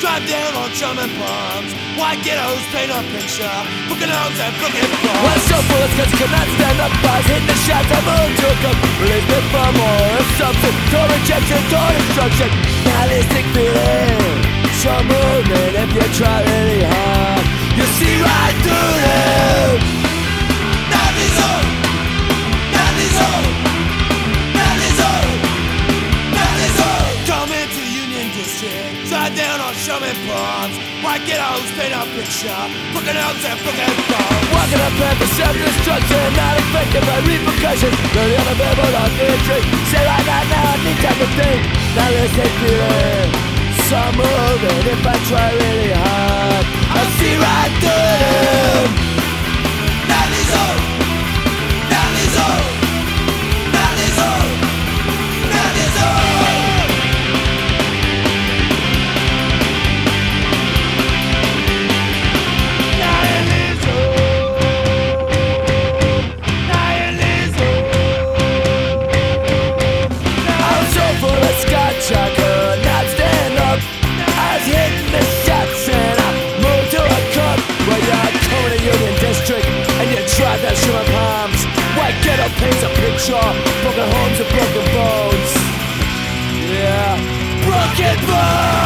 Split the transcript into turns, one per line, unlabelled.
Drive down on German bombs. White ghettos paint a picture. Booking homes and booking bombs.
Well, so bullets cause you cannot stand up. Bars Hit the shot of a joke. Release me from or assumption. Door rejection, door destruction. Nihilistic feeling. Some movement if you try really hard. You see right through.
On Sherman Palms. White ghettos paint a picture, broken homes and broken bones.
Walking up path of self-destruction Not affected by repercussions. Dirty on the billboard on the tree Say right now, now I need time to think. Nihilistic feeling So moving if I try really hard. I'll see right through paints a picture Broken homes and broken bones. Yeah, broken bones